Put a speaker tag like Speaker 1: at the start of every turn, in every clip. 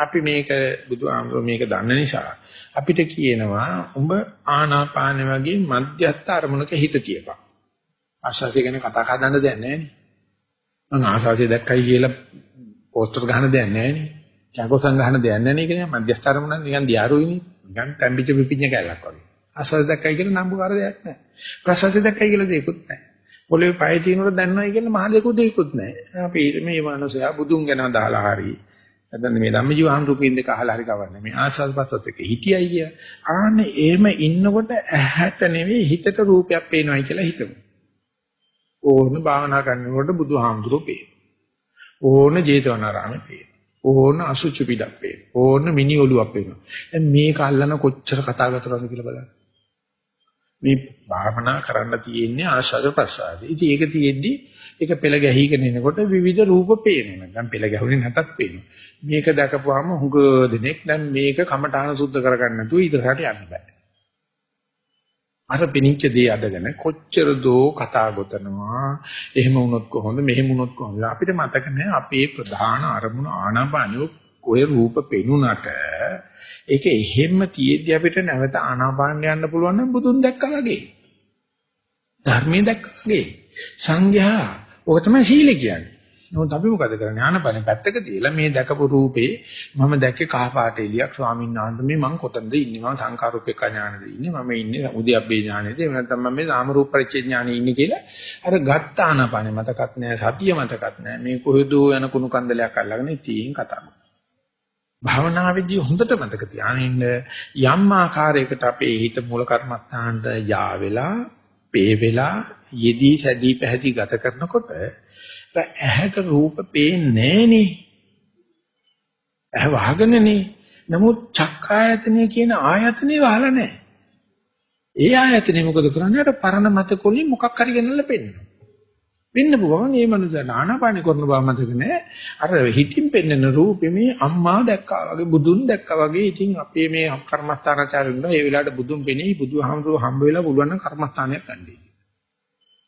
Speaker 1: අපි මේක බුදුහාමුදුරුවෝ මේක දන්න නිසා අපිට කියනවා උඹ ආනාපාන වගේ මධ්‍යස්ථ අරමුණක හිත තියපන්. ආශාසය ගැන කතා කරන්න දෙයක් නැහැ නේ. මම ආශාසය දැක්කයි කියලා පෝස්ටර් ගහන දෙයක් නැහැ නේ. චාකෝසන් ගහන දෙයක් නැහැ නේ කියන්නේ මධ්‍යස්ථ අරමුණ නිකන් දියාරුයිනේ. නිකන් තැම්පිච්ච පිපිඤ්ඤ කැලක් වගේ. ආශාසය දැක්කයි කියලා නම්බුකාර දෙයක් නැහැ. ප්‍රසාසය දැක්කයි කියලා දෙයක්වත් නැහැ. පොළවේ පය තිනනකොට දන්නවයි කියන මහ දෙකුත් දෙයක්වත් නැහැ. අපි මේ මනුස්සයා බුදුන් ගැන දාලා හරි නැත්නම් මේ ධම්මජීව හඳුකින් දෙක අහලා හරි කවන්නේ. මේ ආස්වාද පස්සත් එක හිටියයි කිය. ආන්නේ එහෙම ඉන්නකොට ඇහැට නෙවෙයි හිතට රූපයක් පේනවායි කියලා හිතමු. ඕන භාවනා කරනකොට බුදුහාමුදුරුවෝ පේන. ඕන ජේතවනාරාමේ පේන. ඕන අසුචි පිටක් පේන. ඕන මිනි ඔලුවක් පේනවා. දැන් මේක අල්ලන කොච්චර කතා කරනවද කියලා බලන්න. මේ භාවනා කරන්න තියෙන්නේ ආශාද ප්‍රසාද. ඉතින් ඒක තියෙද්දි ඒක පෙළ ගැහිගෙන එනකොට විවිධ රූප පේනවා. නැත්නම් පෙළ ගැහුනේ නැතත් පේනවා. මේක දැකපුවාම හුඟ දෙනෙක් දැන් මේක කමඨාන සුද්ධ කරගන්න නැතුව ඉදරට යන්න බෑ. අර පිනිච්ච දේ අදගෙන කොච්චර දෝ කතා ගොතනවා. එහෙම වුණොත් කොහොමද? මෙහෙම වුණොත් කොහොමද? අපිට මතක නැහැ අපේ ප්‍රධාන අරමුණ ආනාපානිය ඔය රූප පෙනුනට ඒක එහෙම්ම තියෙද්දි අපිට නැවත ආනාපාන යන්න පුළුවන් නම් බුදුන් දැක්කා වගේ. ධර්මයේ දැක්කා වගේ. සංඝයා ඔක තමයි සීල කියන්නේ. නමුත් අපි මොකද කරන්නේ? ආනපන පැත්තක තියලා මේ දැකපු රූපේ මම දැක්කේ කහ පාට එලියක් ස්වාමීන් වහන්සේ මේ මං කොතනද ඉන්නේ? මම සංකාරූපේක ඥානෙද ඉන්නේ? මම ඉන්නේ උද්‍යප්පේ ඥානෙද? එහෙම නැත්නම් මම මේ නාම රූප පරිච්ඡේ ඥානෙ ඉන්නේ කියලා අර ගත්ත ආනපන මතකත් නැහැ, සතිය මතකත් නැහැ. මේ කොහෙදෝ යන කුණු කන්දලයක් අල්ලගෙන ඉතින් කතා කරනවා. භාවනාවේදී හොඳට මතක තියාගන්න යම් ආකාරයකට අපේ හිත මූල කර්මස්ථානට යා වෙලා, පේ වෙලා, යෙදී සැදී පැහැදී ගත කරනකොට ඇහැට රූප පේන්නේ නෑනේ. ඇහ වහගෙනනේ. නමුත් චක්කායතනෙ කියන ආයතනෙ වහලා නැහැ. ඒ ආයතනෙ මොකද කරන්නේ? අර පරණ මතකොලින් මොකක් හරි ගෙනල්ලා පෙන්නනවා. වෙන්න පුළුවන් මේ මනුස්සයා නානපානි කරන බව මතක නෑ. අර හිතින් පෙන්වන රූපෙ මේ අම්මා දැක්කා වගේ බුදුන් දැක්කා වගේ ඉතින් අපේ මේ කර්මස්ථානාචාරින්න ඒ වෙලාවට බුදුන් පෙනී බුදුහාමුදුරුවෝ හම්බ වෙලා පුළුවන් නම් කර්මස්ථානයක් ගන්නයි.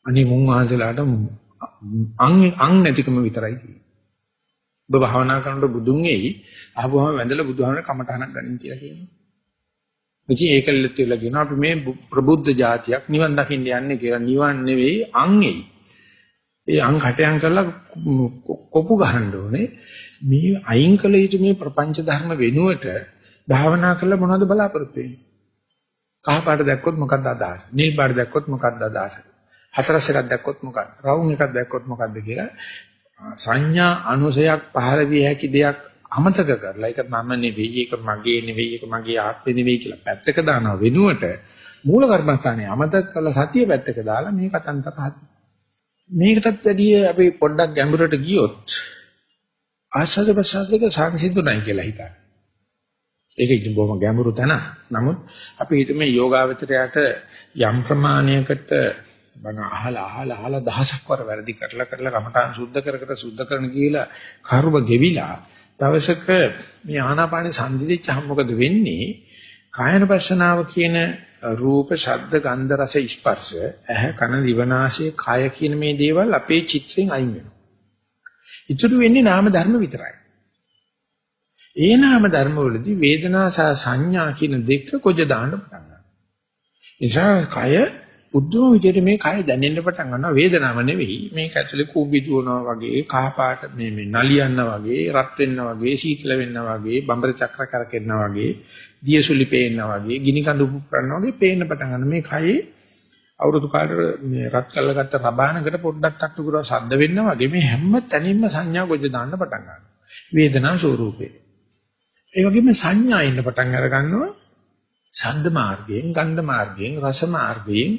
Speaker 1: අනේ මුන් වහන්සේලාට අං අං නැතිකම විතරයි තියෙන්නේ. ඔබ භාවනා කරනකොට බුදුන් එයි අහපුවම වැඳලා බුදුහාමර කමටහනක් ගනින් කියලා කියනවා. ඉතින් ඒකල්ලත් කියලා කියනවා අපි මේ ප්‍රබුද්ධ જાතියක් නිවන් දකින්න යන්නේ කියලා නිවන් නෙවෙයි අං එයි. ඒ අං කටයන් කරලා කොපු ගහන්න ඕනේ. මේ අයින් කළ යුතු මේ ප්‍රපංච ධර්ම වෙනුවට භාවනා කළා මොනවද බලාපොරොත්තු වෙන්නේ? කහ පාට දැක්කොත් මොකක්ද අදහස? නිල් පාට දැක්කොත් මොකක්ද අදහස? හතරස් එකක් දැක්කොත් මොකක්ද? රවුම් එකක් දැක්කොත් මොකක්ද කියලා සංඥා අනුසයක් පහළ විය හැකි දෙයක් අමතක කරලා ඒක මම නෙවෙයි ඒක මගේ නෙවෙයි ඒක මගේ ආත්මෙ නෙවෙයි කියලා පැත්තක දානව වෙනුවට මූල කර්මස්ථානේ අමතක කරලා සතිය පැත්තක දාලා මේ කතන්තක හද මේකටත් වැඩිය අපි පොඩ්ඩක් ගැඹුරට ගියොත් ආශ්‍රද ප්‍රසාද දෙක සංසිඳුණයි කියලා හිතන්න. ඒක ඉතින් බොහොම ගැඹුරු තැන. නමුත් අපි හිතමු යෝගාවචරයට යම් ප්‍රමාණයකට බණ අහලා අහලා අහලා දහසක් වර වැරදි කරලා කරලා කමඨාන් සුද්ධ කර කර සුද්ධ කරන කියලා කර්ම ගෙවිලා දවසක මේ ආනාපාන සංදිදිච්චහම මොකද වෙන්නේ කායන පස්සනාව කියන රූප ශබ්ද ගන්ධ රස ස්පර්ශ ඇහ කන දිවනාසය කය කියන මේ දේවල් අපේ චිත්‍රයෙන් අයින් වෙනවා. ඉතුරු වෙන්නේ නාම ධර්ම විතරයි. ඒ නාම ධර්ම වලදී වේදනා සහ සංඥා කියන දෙක කොජ දාන්න පටන් ගන්නවා. නිසා කය බුද්ධම විදිහට මේ කය දැනෙන්න පටන් ගන්නවා. වේදනාව නෙවෙයි. මේක ඇතුලේ කූඹි දුවනවා වගේ කහ පාට මේ මේ නලියන්න වගේ රත් වෙන්න වගේ සීතල වෙන්න වගේ බඹර චක්‍ර කරකෙන්න වගේ දියසුලි පේන්න වගේ ගිනි කඳු පුපුරන්න වගේ පේන්න පටන් ගන්න මේ කයේ අවුරුදු කාලේට මේ රත් කරලා ගත්ත රබානකට පොඩ්ඩක් තට්ටු කරලා සද්ද වෙන්න වගේ මේ හැම තැනින්ම සංඥා ගොජ දාන්න පටන් ගන්නවා. වේදනා ස්වරූපේ. ඒ වගේම සංඥා ඉන්න පටන් අර ගන්නවා ශබ්ද මාර්ගයෙන්, ගන්ධ මාර්ගයෙන්, රස මාර්ගයෙන්,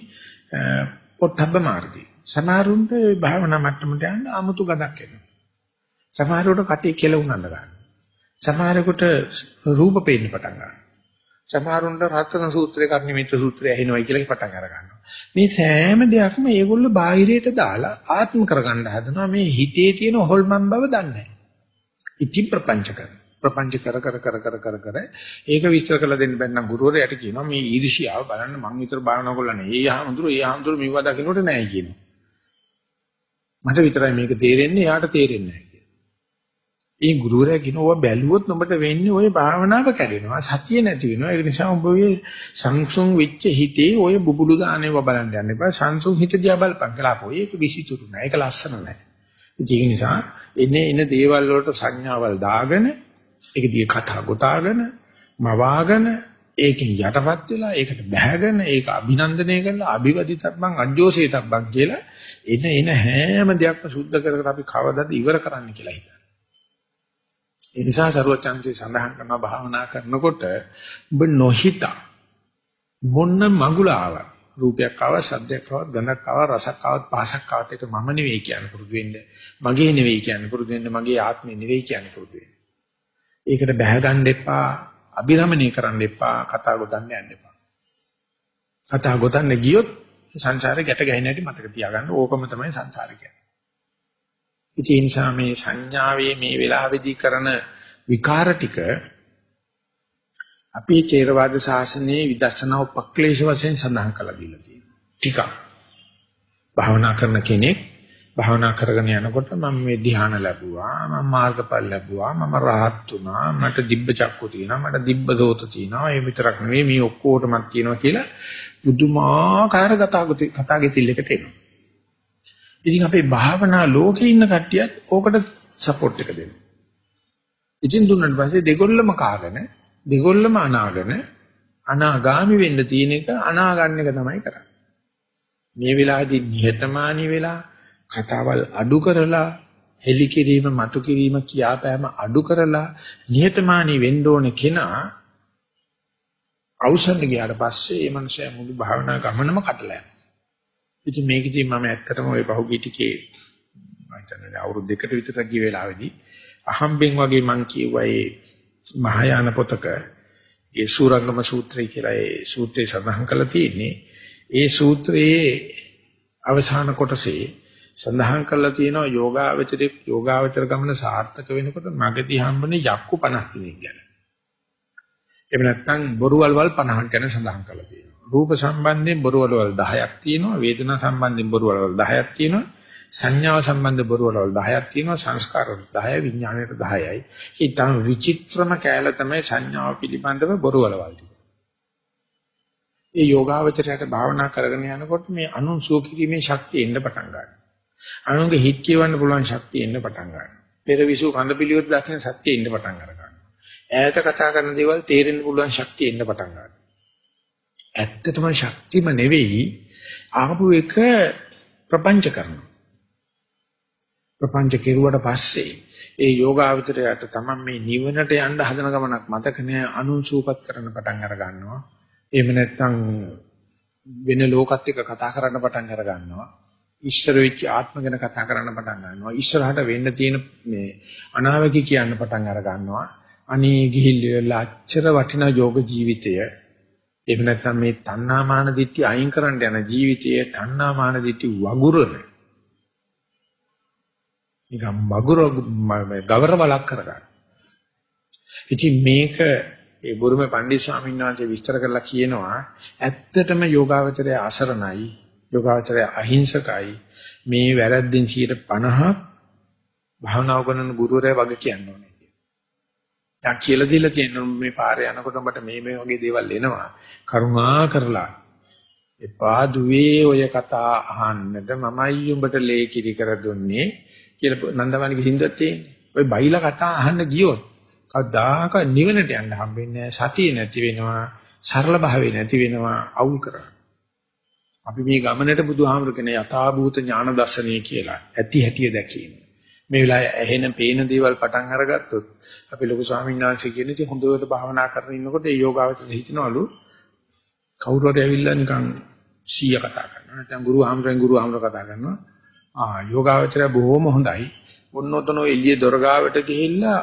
Speaker 1: පොට්ටබ්බ මාර්ගයෙන්. සමහරුන්ට භාවනා මට්ටමට යන්න 아무තු ගඳක් එනවා. සමහරකට කටේ කෙලුණන්න ගන්නවා. සමහරකට රූප පේන්න පටන් ගන්නවා. සමහරුන්ට රත්න සූත්‍රේ කර්ණිමිත සූත්‍රය ඇහෙනවයි කියලා පටන් අර ගන්නවා. මේ සෑම දෙයක්ම ඒගොල්ලෝ බාහිරයට දාලා ආත්ම කරගන්න හදනවා. මේ හිතේ තියෙන හොල්මන් බව දන්නේ නැහැ. ඉති ප්‍රපංච කරනවා. ප්‍රපංච කර කර කර කර කර කර ඒක විස්තර කරලා දෙන්න බැන්නම් ගුරුවරයාට කියනවා මේ ඊර්ෂියාව බලන්න මං විතර බාහනා කරලා ඒ යහඳුරු ඒ යහඳුරු මෙව දකින්නට නැහැ කියනවා. මට විතරයි මේක තේරෙන්නේ එයාට තේරෙන්නේ නැහැ කියලා. ඒ ගුරුවරයා කියනවා බැලුවොත් ඔබට වෙන්නේ ওই භාවනාව කැඩෙනවා. සතිය නැති වෙනවා. ඒ නිසා ඔබ ඔය සංසුන් වෙච්ච හිතේ ඔය බුබුලු දානේව බලන්න යන්න එපා. සංසුන් හිත දිහා බලපන් කියලා අපෝ. ඒක විසිතුරු නෑ. ඒක ලස්සන නෑ. ඒක නිසා එනේ එන දේවල් වලට සංඥාවල් දාගෙන ඒක දිගේ කතා ගොතාගෙන මවාගෙන ඒකෙන් යටපත් වෙලා ඒකට බැහැගෙන ඒක අභිනන්දනය කරලා අභිවදිතබ්බන් අජෝසේතබ්බන් කියලා එන එන හැම දෙයක්ම සුද්ධ කර කර අපි කවදාද ඉවර කරන්න කියලා හිතනවා. ඒ නිසා සරුවචාන්සේ සඳහන් කරනවා භාවනා කරනකොට ඔබ නොහිතා මොන්න මඟුලාව රූපයක් ආව සද්දයක් ආව ගඳක් ආව රසක් ආව පහසක් ආවත් ඒක මම නෙවෙයි කියන පුරුදු වෙන්න මගේ නෙවෙයි කියන පුරුදු වෙන්න මගේ ආත්මේ නෙවෙයි කියන පුරුදු වෙන්න ඒකට බැහැ ගන්න එපා අබිරමණය කරන්න එපා කතා ගොතන්න යන්න එපා කතා ගොතන්න ගියොත් සංසාරේ ගැට ගැහෙන්නේ නැති මතක තියාගන්න ඕකම තමයි සංසාරේ කියන්නේ ඒ නිසා මේ සංඥාවේ මේ වෙලාවේදී කරන විකාර ටික අපේ චේරවාද ශාසනයේ විදර්ශනා උපක්ලේශ වශයෙන් සඳහන් කරලා දීලා තියෙනවා. ටිකක්. භාවනා කරන කෙනෙක් භාවනා කරගෙන යනකොට මම මේ ධ්‍යාන ලැබුවා මම මාර්ගඵල ලැබුවා මම රහත් වුණා මට දිබ්බ චක්කු තියෙනවා මට දිබ්බ දෝත තියෙනවා ඒ විතරක් නෙවෙයි මේ ඔක්කොටමත් තියෙනවා කියලා බුදුමාකාර කතා ගෙතිල්ලකට එනවා ඉතින් අපේ භාවනා ලෝකේ ඉන්න කට්ටියත් ඕකට සපෝට් එක දෙනවා. ඉතින් දුන්නාට පස්සේ දෙගොල්ලම කාගෙන දෙගොල්ලම අනාගෙන අනාගාමි වෙන්න තියෙන එක අනාගන්න එක තමයි කරන්නේ. මේ වෙලාවේදී නිහතමානී වෙලා කතාවල් අඩු කරලා හෙලි කිරීම මතු කිරීම කියාපෑම අඩු කරලා නිහතමානී වෙන්න ඕන කෙනා අවසන් ගියාට පස්සේ මේ මනුස්සයා මුළු භාවනා ගමනම කඩලා යනවා. ඉතින් මේකදී මම ඇත්තටම ওই පහුගිය ටිකේ මම හිතන්නේ අවුරුදු දෙකට විතර ගිය වෙලාවේදී අහම්බෙන් වගේ මං කියුවා ඒ මහායාන පොතක ඒ සූරංගම සූත්‍රය කියලා ඒ සූත්‍රය සඳහන් කරලා තියෙන්නේ ඒ සූත්‍රයේ අවසාන කොටසේ සඳහන් කරලා තියෙනවා යෝගාවචරයේ යෝගාවචර ගමන සාර්ථක වෙනකොට මගදී හම්බුනේ යක්කු 50 දිනක් ගැන. එහෙම නැත්නම් බොරුවල්වල් 50ක් ගැන සඳහන් කරලා තියෙනවා. රූප සම්බන්ධයෙන් බොරුවලවල් 10ක් තියෙනවා වේදනා සම්බන්ධයෙන් බොරුවලවල් 10ක් තියෙනවා සංඥාව සම්බන්ධ බොරුවලවල් 10ක් තියෙනවා සංස්කාර 10 විඥාණයට 10යි ඒ තම විචිත්‍රම කැල තමයි සංඥාව පිළිබඳව බොරුවලවල් ඒ යෝගාවචරයට භාවනා කරගෙන යනකොට මේ අනුන් සුවකිරීමේ ශක්තිය එන්න පටන් ගන්නවා අනුන්ගේ හිත් කියවන්න පුළුවන් ශක්තිය එන්න පටන් ගන්නවා පෙරවිසු කඳ පිළිවෙත් දකින සත්‍ය එන්න පටන් ගන්නවා ඈත කතා කරන දේවල් තේරෙන්න පුළුවන් ශක්තිය එන්න පටන් ගන්නවා ඇත්තටම ශක්තිම නෙවෙයි ආපු එක ප්‍රපංච කරනවා. ප්‍රපංච කෙරුවට පස්සේ ඒ යෝගාවචරයට තමයි මේ නිවනට යන්න හදන ගමනක් මතක නෑ අනුසූපත් කරන්න පටන් අර ගන්නවා. එහෙම නැත්නම් වෙන ලෝකත් එක්ක කතා කරන්න පටන් අර ගන්නවා. ඉස්සර වෙච්ච ආත්ම ගැන කතා කරන්න පටන් ගන්නවා. ඉස්සරහට වෙන්න තියෙන මේ අනාවකි කියන්න පටන් අර ගන්නවා. අනේ ගිහිල්ලා අච්චර වටිනා යෝග ජීවිතය එහෙම නැත්නම් මේ තණ්හාමාන දිට්ඨි අයින් කරන්න යන ජීවිතයේ තණ්හාමාන දිට්ඨි වගුරන. නිකම් වගුර ගවර බලක් කරගන්න. ඉතින් මේක ඒ බුරුමේ පණ්ඩිත ස්වාමීන් වහන්සේ විස්තර කරලා කියනවා ඇත්තටම යෝගාවචරය අසරණයි යෝගාවචරය අහිංසකයි මේ වැරද්දෙන් 50ක් භාවනා කරන ගුරුවරයා වගේ කියන්න ඕනේ. දැන් කියලා දීලා තියෙනවා මේ පාරේ යනකොට ඔබට මේ මේ වගේ දේවල් එනවා. කරුණා කරලා එපා දුවේ ඔය කතා අහන්නට මමයි උඹට ලේ කිරි කර දුන්නේ කියලා නන්දමාණිගේ හින්දුවක් තියෙන්නේ. ඔය බයිලා කතා අහන්න ගියොත් කවදාක නිවනට යන්න හම්බෙන්නේ සතිය නැති වෙනවා, සරල භාවය නැති වෙනවා, අවුල් කරනවා. අපි මේ ගමනට බුදුහාමුදුරගෙන යථාභූත ඥාන දර්ශනය කියලා ඇති හැටිය දැකීම. මේ වෙලාවේ ඇහෙන පේන දේවල් පටන් අරගත්තොත් අපි ලොකු ස්වාමීන් වහන්සේ කියන ඉතින් හොඳට භාවනා කරගෙන ඉන්නකොට ඒ යෝගාවචර හිතනවලු කවුරු හරි ඇවිල්ලා නිකන් 100 කතා කරනවා නැත්නම් ගුරු ආමරෙන් ගුරු ආමර කතා කරනවා. ආ යෝගාවචරය බොහොම හොඳයි. ඔන්න ඔතන ඔය එළිය දොර ගාවට ගිහිල්ලා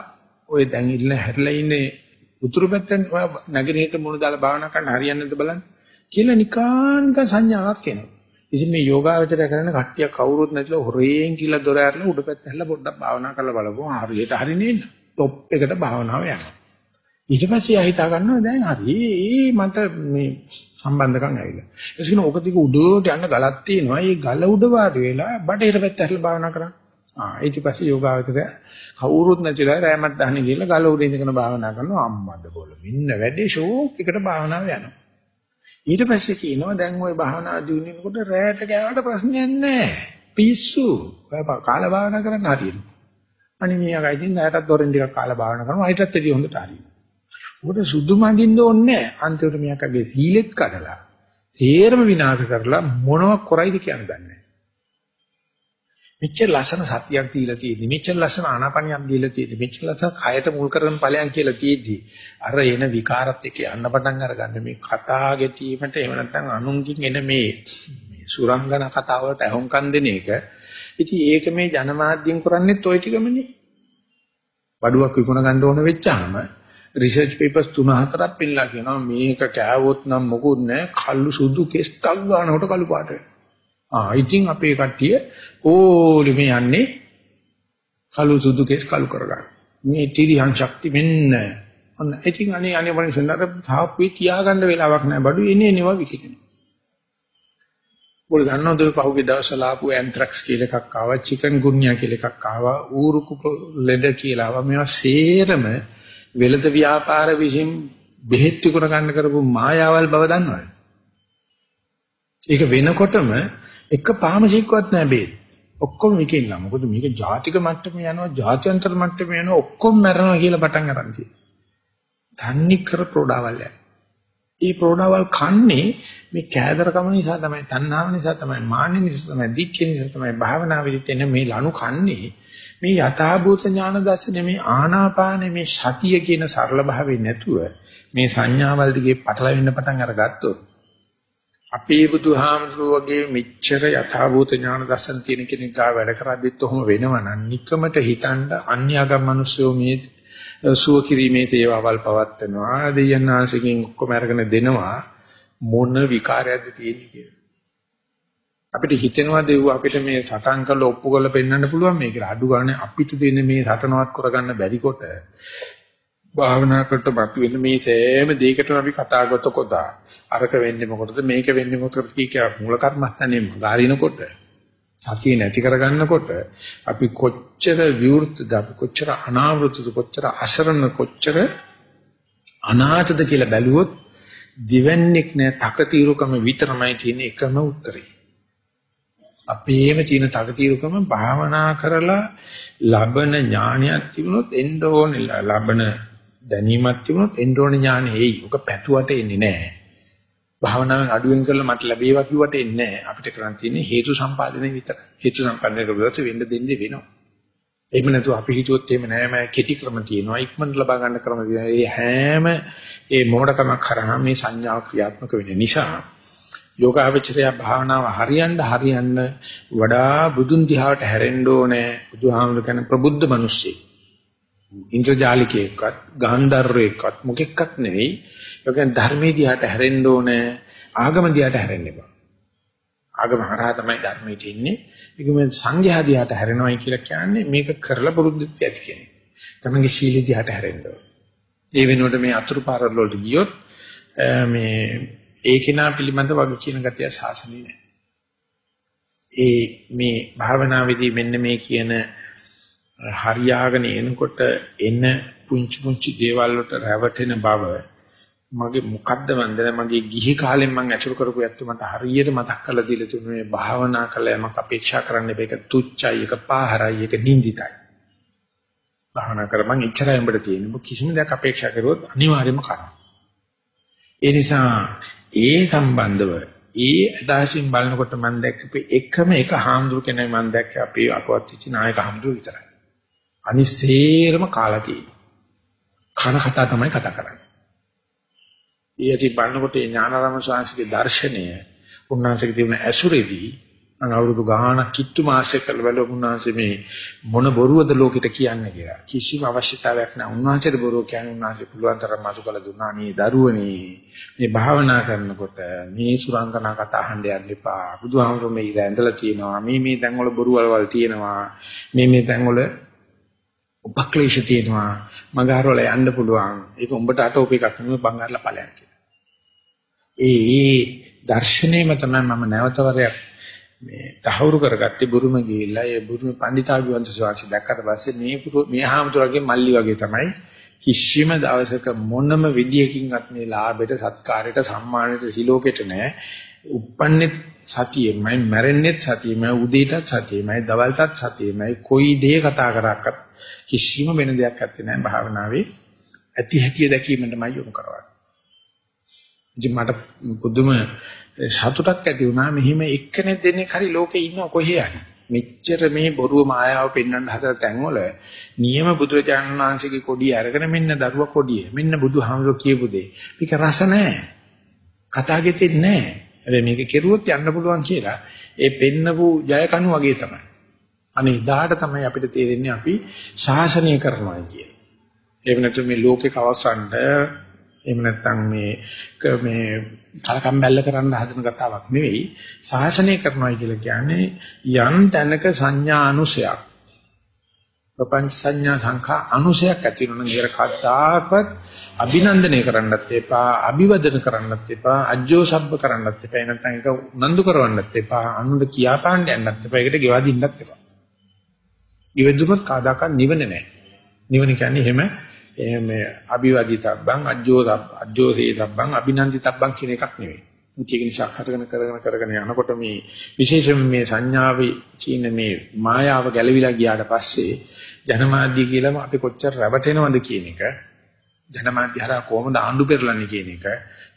Speaker 1: ඔය දැන් ඉන්න හැරලා ඉන්නේ උතුරු පැත්තෙන් නැගෙනහිර මොන දාලා භාවනා කරන්න හරියන්නේ නැද්ද බලන්න. කියලා නිකාන්ක සංඥාවක් එනවා. ඉතින් මේ යෝගාවචරය කරන කට්ටිය කවුරුත් නැතිලා හොරෙන් කියලා දොර ඇරලා උඩ පැත්ත හැල්ලා පොඩ්ඩක් භාවනා කරලා බලපුවා හරියට හරිනේ නේද টොප් එකට භාවනාව යනවා. ඊට පස්සේ ආ හිතා ගන්නවා දැන් හරි ඒ මට මේ සම්බන්ධකම් ඇවිල්ලා. ඒක කියන ඔක දිග උඩට යන්න ගලක් තියෙනවා. ඒ ගල උඩ වාඩි වෙලා බටහිර පැත්ත හැල්ලා භාවනා කරා ආ ඊට පස්සේ යෝගාවචරය කවුරුත් නැතිලා රෑමත් දහන්නේ ගිහලා ගල උඩ ඉඳගෙන භාවනා කරනවා. අම්මද බෝල මෙන්න වැඩි ෂෝක් එකට භාවනාව යනවා. ඊට පස්සේ කියනවා දැන් ওই භාවනා දිනුනකොට රෑට ගෑවට ප්‍රශ්නයක් නැහැ. පිස්සු. කාලා භාවනා කරන්න හරියනවා. අනේ මෙයාගා ඉතින් රෑටත් දොරෙන් ටිකක් කාලා භාවනා කරනවා. ඊටත් එදී හොඳට හරියනවා. උකට සුදු මඳින්න ඕනේ නැහැ. අන්තිමට මෙයාගේ සීලෙත් කඩලා තේරම විනාශ කරලා මොනවක් කරයිද කියන්න දන්නේ මෙච්චර ලස්සන සතියක් දීලා තියෙදි මෙච්චර ලස්සන ආනාපානියක් දීලා තියෙදි මෙච්චර ලස්සන කයට මුල් කරගෙන ඵලයන් කියලා තියෙදි අර එන විකාරත් එක්ක යන්න පටන් අරගන්න මේ කතා ගැටීමට එහෙම නැත්නම් අනුන්ගෙන් එන මේ සුරංගන කතා වලට අහුම්කම් දෙන එක. ඉතින් ඒක මේ ජනමාධ්‍යෙන් කරන්නේත් ওই ටිකමනේ. බඩුවක් විකුණ ගන්න ඕන වෙච්චාම රිසර්ච් පේපර්ස් 3-4ක් පෙන්නලා කියනවා මේක කෑවොත් නම් මොකුත් නැහැ කළු සුදු කෙස් ටක් ගන්නකොට කළු පාට වෙනවා. ආ ඉතින් අපේ කට්ටිය ඕලෙම යන්නේ කළු සුදු කෙස් කළු කරගන්න. මේ තිරියන් ශක්ති මෙන්න. ඔන්න ඉතින් අනේ අනේ මනුස්සන්ට තාප්පේ තියාගන්න වෙලාවක් නැහැ. බඩු එන්නේ එනවා විකිනවා. ඔය දන්නවද ඔය පහුගිය දවස්වල ආපු ඇන්ත්‍රැක්ස් කියලා එකක් ආවා, චිකන් ගුන්යා කියලා එකක් ආවා, ඌරුකු ලෙඩ කියලා ආවා. මේවා සේරම වෙළඳ ව්‍යාපාර විසින් බෙහෙත් විකුණ ගන්න කරපු මායාවල් බව දන්නවද? ඒක වෙනකොටම එක පාමසිකවත් නැහැ බේත්. ඔක්කොම විකින්න. මොකද මේක ජාතික මට්ටමේ යනවා, ජාත්‍යන්තර මට්ටමේ යනවා, ඔක්කොම මැරෙනවා කියලා පටන් අරන් තියෙනවා. තන්නේ කර ප්‍රෝඩාවල් යන. ඒ ප්‍රෝඩාවල් කන්නේ මේ කෑදරකම නිසා තමයි, තණ්හාව නිසා තමයි, මාන්න නිසා තමයි, දිච්ච නිසා තමයි භාවනාවෙදිත් එන මේ ලනු කන්නේ. මේ යථාභූත ඥාන දර්ශනේ මේ ආනාපාන මේ සතිය කියන සරල භාවයෙන් නැතුව මේ සංඥාවල් දිගේ පටලවෙන්න පටන් අරගත්තොත් අපේ බුදුහාමුදුරුවෝ වගේ මෙච්චර යථාභූත ඥාන දර්ශන තියෙන කෙනෙක් ගා වැඩ කරද්දිත් ඔහොම වෙනවනම් නිකමට හිතන්න අන්‍යගම් මිනිස්සු මේ සුව කිරීමේ තේවාවල් පවත්නවා දෙයන්නාසිකින් ඔක්කොම අරගෙන දෙනවා. මොන විකාරයක්ද තියෙන්නේ කියලා. අපිට හිතෙනවා දෙව් අපිට මේ සටන් කරලා ඔප්පු කරලා පෙන්වන්න පුළුවන් මේක අඩු ගන්න අපිට දෙන මේ සටනවත් කරගන්න බැරි කොට භාවනා කරට මතුවෙන මේ සෑම දෙයකටම අපි කතා කරත කොටා අරක වෙන්නේ මොකටද මේක වෙන්නේ මොකටද කිය මූල කර්මස්ථානේ ගාරිනකොට සතිය නැති කරගන්නකොට අපි කොච්චර විවෘතද අපි කොච්චර අනාවෘතද කොච්චර අසරණ කොච්චර අනාථද කියලා බැලුවොත් දිවන්නේක් නෑ තකතිරුකම විතරමයි තියෙන එකම උත්තරේ. අපේම තියෙන තකතිරුකම භාවනා කරලා ලබන ඥානයක් තිබුණොත් එන්න ඕනේ. ලබන දැනීමක් තිබුණොත් එන්න ඕනේ ඥානෙ එයි. ඔක පැතුවට එන්නේ නෑ. භාවනාවෙන් අඩුවෙන් කරලා මට ලැබේවා කිව්වට එන්නේ නැහැ. අපිට කරන් තියෙන්නේ හේතු සම්පාදනය විතරයි. හේතු සම්පන්නය කරගත්ත වෙන්න දෙන්නේ වෙනවා. එහෙම නැතුව අපි හිතුවොත් එහෙම නෑ මම කෙටි ක්‍රම තියෙනවා ඉක්මනට ලබා ගන්න ක්‍රම තියෙනවා. ඒ හැම ඒ මොඩකමක් කරා මේ සංඥාව ක්‍රියාත්මක වෙන නිසා යෝගාවචරය භාවනාව හරියන්න හරියන්න වඩා බුදුන් දිහාට හැරෙන්න ඕනේ. බුදුහාමුදුර කියන ප්‍රබුද්ධ මිනිස්සෙක්. ඉන්ද්‍රජාලිකයෙක්වත් ගාන්ධර්වයෙක්වත් මොකෙක්වත් නෙවෙයි ඒ කියන්නේ ධර්මයේ දිහාට හැරෙන්න ඕනේ ආගම දිහාට හැරෙන්න එපා. ආගම හරහා තමයි ධර්මයේ තියෙන්නේ. ඒක මේ සංඝයා දිහාට හැරෙනවයි කියලා කියන්නේ මේක කරලා පුරුද්දක් ඇති කෙනෙක්. තමන්ගේ ශීලයේ දිහාට හැරෙන්න ඕනේ. ඒ වෙනුවට මේ අතුරු පාරවල් වලට ගියොත් මේ ඒ කෙනා පිළිබඳ වගේ කියන ගතිය සාසනේ නැහැ. ඒ මේ භාවනාවේදී මෙන්න මේ කියන හරියාගෙන එනකොට එන පුංචි පුංචි දේවල් වලට රැවටෙන බව මගේ මොකද්ද වන්දන මගේ ගිහි කාලෙන් මම ඇසුරු කරපු ඇත්ත මට හරියට මතක් කරලා දීලා තිබුණේ මේ භාවනා කළා යමක් අපේක්ෂා කරන්න එපා. ඒක තුච්චයි ඒක පාහරයි ඒක නින්දිතයි. භාවනා කර මං ඉච්චරයි උඹට තියෙන්නේ. ඔබ කිසිම දෙයක් අපේක්ෂා කරුවොත් අනිවාර්යයෙන්ම කරනවා ඒ නිසා ඒ සම්බන්ධව ඒ අදහසින් බලනකොට මම දැක්කේ එකම එක හාමුදුරු කෙනෙක් මම දැක්කේ. අපේ අපවත් වෙච්ච නායක හාමුදුරු විතරයි. අනිසේරම කාලා තියෙන්නේ කන කතා තමයි කතා කරන්නේ ඊයටි බලනකොට ඥානාරාම ස්වාමීන්ගේ දර්ශනය උන්වහන්සේගේ තිබුණ ඇසුරේදී මම අවුරුදු ගාණක් කිට්ටු මාසයක් කරලා බැලුවා උන්වහන්සේ මේ මොන බොරුවද ලෝකෙට කියන්නේ කියලා. කිසිම අවශ්‍යතාවයක් නැහැ. උන්වහන්සේට බොරුව කියන්නේ උන්වහන්සේ පුළුවන් තරම් මතු කළ දුන්නා නේ දරුවනේ. මේ භාවනා කරනකොට මේ සුරංගනා කතා අහන්න යන්න එපා. බුදුහාමුදුරුවෝ මේ ඉර ඇඳලා තියෙනවා. මේ මේ තැන් වල බොරු වලවල් තියෙනවා. මේ මේ තැන් වල උපක්ලේශ තියෙනවා. මගහරවල යන්න පුළුවන්. ඒක උඹට අටෝප එකක් නෙමෙයි බංගාරලා ඵලයක්. ඒ දර්ශනයම තමයි මම නැවතවරයක් මේ තහවුරු කරගත්තේ බුරුම ගිහිල්ලා ඒ බුරුම පඬිතාගේ වංශ ශාස්ත්‍රය දැක්කට පස්සේ මේ මේ හාමුදුරගේ මල්ලි වගේ තමයි කිසිම දවසක මොනම විදියකින්වත් මේ ලාභයට සත්කාරයට සම්මානයට සිලෝකෙට නෑ උප්පන්නෙත් සතියෙමයි මැරෙන්නෙත් සතියෙමයි උදේටත් සතියෙමයි දවල්ටත් සතියෙමයි කොයි දේ කතා කරාක්වත් කිසිම වෙන දෙයක් ඇත්තේ නෑ භාවනාවේ ඇති හැටිය දැකීමටමයි යොමු කරවන්නේ. ඉතින් මට පුදුම සතුටක් ඇති වුණා මෙහිම එක්කෙනෙක් දෙන්නේ හරි ලෝකේ ඉන්න කොහේ හරි. මෙච්චර මේ බොරුව මායාව පෙන්වන්න හදන තැන්වල නියම බුදුරජාණන් වහන්සේගේ කොඩිය අරගෙන මෙන්න දරුවා කොඩිය. මෙන්න බුදුහාමුදුරුවෝ කියපු දේ. මේක රස නැහැ. කතා ගෙතෙන්නේ නැහැ. හැබැයි මේක කෙරුවොත් යන්න පුළුවන් කියලා ඒ පෙන්නපු ජය කණු වගේ තමයි. අනේ ඉදාට තමයි අපිට තේරෙන්නේ අපි ශාසනය කරනවා කියන්නේ. එහෙම නැත්නම් මේ ලෝකේ කවස්සන්ට එහෙම නැත්නම් මේ මේ කලකම් බැල්ල කරන්න හදන කතාවක් නෙවෙයි ශාසනය කරනවා කියලා කියන්නේ යම් තැනක සංඥා අනුසයක් ප්‍රපංච සංඥා සංඛා අනුසයක් ඇති වෙනවා නේද කද්දාකවත් අභිනන්දනය කරන්නත් එපා අභිවදන කරන්නත් එපා අජ්ජෝ සබ්බ කරන්නත් එපා. නැත්නම් ඒක උනන්දු කරවන්නත් එපා අනුන්ට කියාපාන්න යන්නත් එපා. ඒකට ගෙවදින්නත් එපා. ඉවෙදුනොත් කාදාකන් නිවන නැහැ. නිවන කියන්නේ එහෙම එහෙම අභිවදිතබ්බං අජ්ජෝ අජ්ජෝ සේතබ්බං අභිනන්දිතබ්බං කියන එකක් නෙවෙයි. ඒක නිසා කරගෙන කරගෙන කරගෙන යනකොට මේ විශේෂයෙන් මේ සංඥාවේ චීන මේ මායාව ගැලවිලා ගියාට පස්සේ ජනමාධ්‍ය කියලාම අපි කොච්චර රැවටෙනවද කියන එක ජනමාධ්‍ය හරහා කොහොමද ආණ්ඩු පෙරලන්නේ කියන එක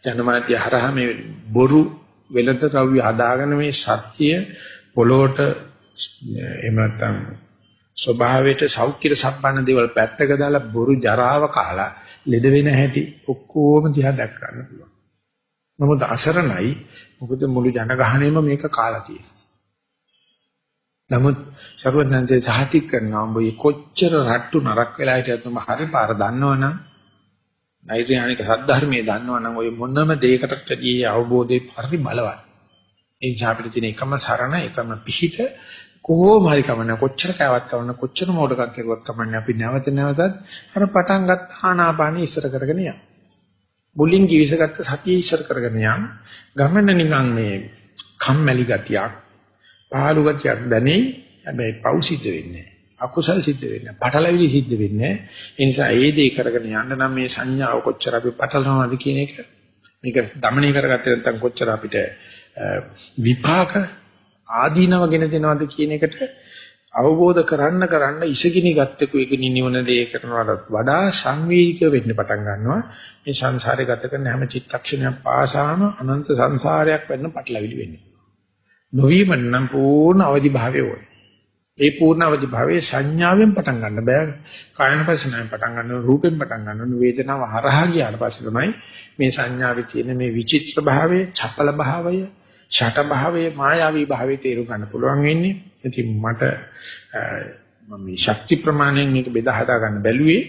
Speaker 1: ජනමාධ්‍ය හරහා මේ බොරු වෙලඳ ද්‍රව්‍ය හදාගෙන මේ සත්‍ය පොළොවට එහෙම නැත්නම් ස්වභාවයට සෞඛ්‍යයට සම්බන්ධ දේවල් පැත්තක දාලා බොරු ජරාව කාලා ලෙඩ වෙන හැටි ඔක්කොම දිහා දැක් ගන්න පුළුවන්. නමුත් අසරණයි මොකද මුළු ජනගහණයම මේක කාලා තියෙනවා. නමුත් ਸਰවඥාන්සේ සහතික කරනවා උඹ කොච්චර රට්ටු නරක වෙලා හිටියත් උඹ හරි පාර දන්නවනම් නෛර්යානික සද්ධර්මයේ දන්නවනම් ඔය මොනම දෙයකටත් වැඩි අවබෝධේ හරි බලවත්. ඒ නිසා අපිට තියෙන එකම සරණ එකම පිහිට කොහොම හරි කමන්නේ කොච්චර කෑවත් කමන්නේ කොච්චර මොඩකක් කෙරුවත් කමන්නේ අපි නැවත නැවතත් අර පටන් ගත්ත ආනාපානෙ ඉස්සර කරගෙන යනවා. බුලින් කිවිසගත්ත සතිය ඉස්සර කරගෙන යන ගමන නිකන් මේ කම්මැලි ගතියක් පහළු ගතියක් දැනේ හැබැයි පව් සිද්ධ වෙන්නේ අකුසල් සිද්ධ වෙන්නේ පටලවිලි සිද්ධ වෙන්නේ ඒ නිසා ඒ දේ කරගෙන යන්න නම් මේ සංඥාව කොච්චර අපි පටලනවද කියන එක මේක দমনය කරගත්තේ නැත්නම් කොච්චර අපිට විපාක ආදීනව ගෙන දෙනවද කියන එකට අවබෝධ කරන්න කරන්න ඉසගිනි ගත්තකෝ ඒක නිවන දේ කරනවටත් වඩා සංවේගික වෙන්න පටන් ගන්නවා. මේ සංසාරේ ගත කරන හැම චිත්තක්ෂණයක් පාසාම අනන්ත සංසාරයක් වෙන්න පටලවිලි වෙන්නේ. නොවීම නම් පූර්ණ අවදි භාවය ඕනේ. ඒ පූර්ණ අවදි භාවයේ සංඥාවෙන් පටන් ගන්න බෑ කායනපසනාවෙන් පටන් ගන්න රූපෙන් පටන් ගන්න වේදනාව හරහා ගියාට පස්සේ තමයි මේ සංඥාවේ තියෙන මේ විචිත්‍ර භාවය චපල භාවය ඡට භාවයේ මායාවී භාවයේ තේරුම් ගන්න පුළුවන් වෙන්නේ. ඉතින් මට මම මේ ශක්ති ප්‍රමාණයෙන් මේක බෙදා හදා ගන්න බැලුවේ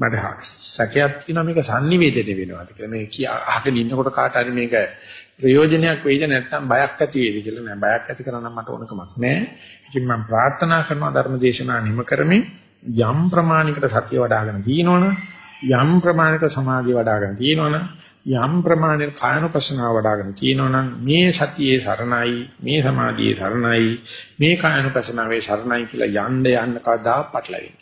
Speaker 1: මට සැකයක් තියෙනවා මේක sannivedana වෙනවාද කියලා. මේ කිය අහගෙන ඉන්නකොට කාට හරි මේක ප්‍රයෝජනයක් වෙයිද නැත්නම් බයක් ඇති වෙයිද කියලා නෑ. බයක් ඇති කරනම් මට ඕනකමක් නෑ. ඉතින් මම ප්‍රාර්ථනා කරනවා ධර්මදේශනා නිම කරමින් යම් ප්‍රමාණයකට සතිය වඩ아가න තියෙනවනම් යම් ප්‍රමාණයකට සමාධිය වඩ아가න තියෙනවනම් යම් ප්‍රමාණයක කායනුපස්සනාව වඩ아가න තියෙනවනම් මේ සතියේ සරණයි මේ සමාධියේ සරණයි මේ කායනුපස්සනාවේ සරණයි කියලා යන්න යන්න කදා පටලවෙනවා.